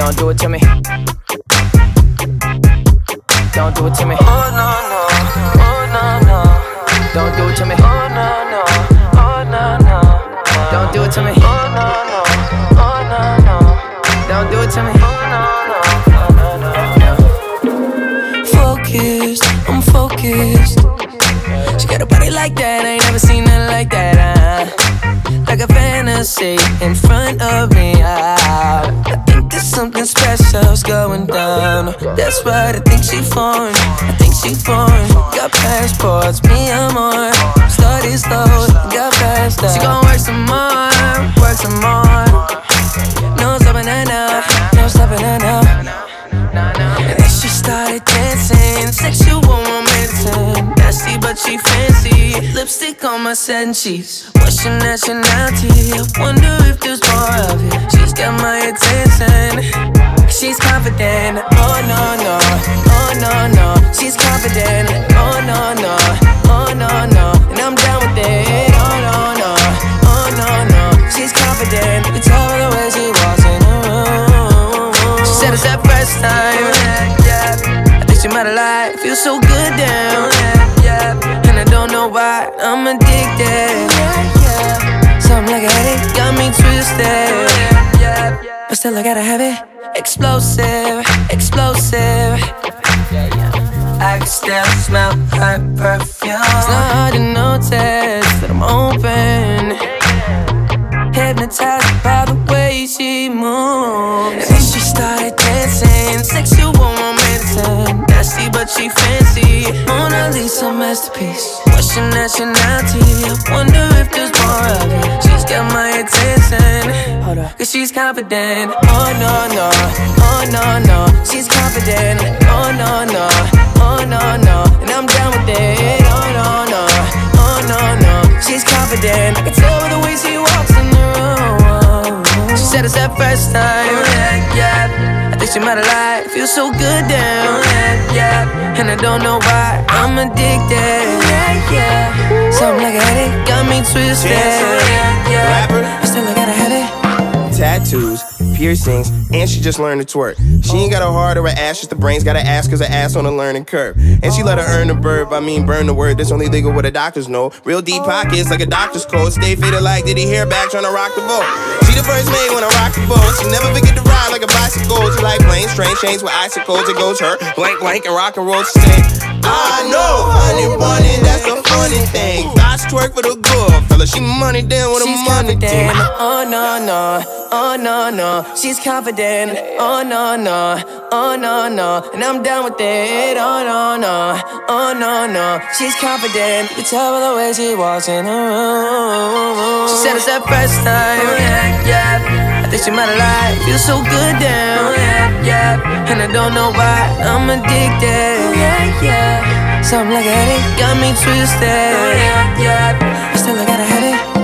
Don't do it to me. Don't do it to me. Oh no no, oh no no. Don't do it to me. Oh no no, oh no no. Don't do it to me. Oh no no, oh no no. Don't do it to me. Oh no no, no no no. Focused, I'm focused. She got a body like that, I ain't never seen nothing like that. Uh, like a fantasy in front of me. Uh, I think there's something special's going down. That's right, I think she foreign. I think she foreign. Got passports, me I'm on. Started slow, got past that. She gon' work some more, work some more. No stopping her now, no stopping her now. And then she started dancing, sexual romancing. Nasty, but she fancy. Lipstick on my satin sheets. What's your nationality? I wonder if there's more of it. She's got my attention. Confident. Oh no no, oh no no. She's confident. Oh no no, oh no no. And I'm down with it. Oh no no, oh no no. She's confident. You can tell by the way she walks in the room. She said it's that first time. I think she might have lied. Feels so good down. And I don't know why I'm addicted. Something like a headache got me twisted. But still I gotta have it. Explosive, explosive. I can still smell her perfume. It's not hard to notice that I'm open. Hypnotized by the way she moves. And she started dancing, sexual romancing. Nasty, but she fancy. Mona Lisa masterpiece. What's your nationality? I wonder if confident. Oh no no, oh no no. She's confident. Oh no no, oh no no. And I'm down with it. Oh no no, oh no no. She's confident. I can tell by the way she walks in the room. She said it's that first time. Yeah, yeah. I think she might have lied. Feels so good down. Yeah, yeah. And I don't know why I'm addicted. Yeah, yeah. Something like a headache got me twisted. Yeah, tattoos, piercings, and she just learned to twerk. She ain't got a heart or a ass, just the brains. Gotta ask cause her ass on a learning curve. And she let her earn the verb, I mean burn the word. That's only legal what the doctors know. Real deep pockets like a doctor's code. Stay faded like did he hair back trying to rock the boat. She the first maid when I rock the boat. She never forget to ride like a bicycle. She like planes, train chains with icicles. It goes her blank blank and rock and roll. She say, I know, honey bunny, that's a funny thing. Thoughts twerk for the good fella. She money down with a She's money team. confident. Oh no no, oh no no. She's confident. Oh no no, oh no no. And I'm down with it. Oh no no, oh no no. She's confident. You can tell by the way she walks in the room. She said it's that first time. Oh, Yeah, yeah. I think she might have lied. Feels so good down. Oh, Yeah, yeah. And I don't know why I'm addicted. Oh, Yeah, yeah. Something like a headache got me twisted. Yeah, yeah. But still I gotta have it.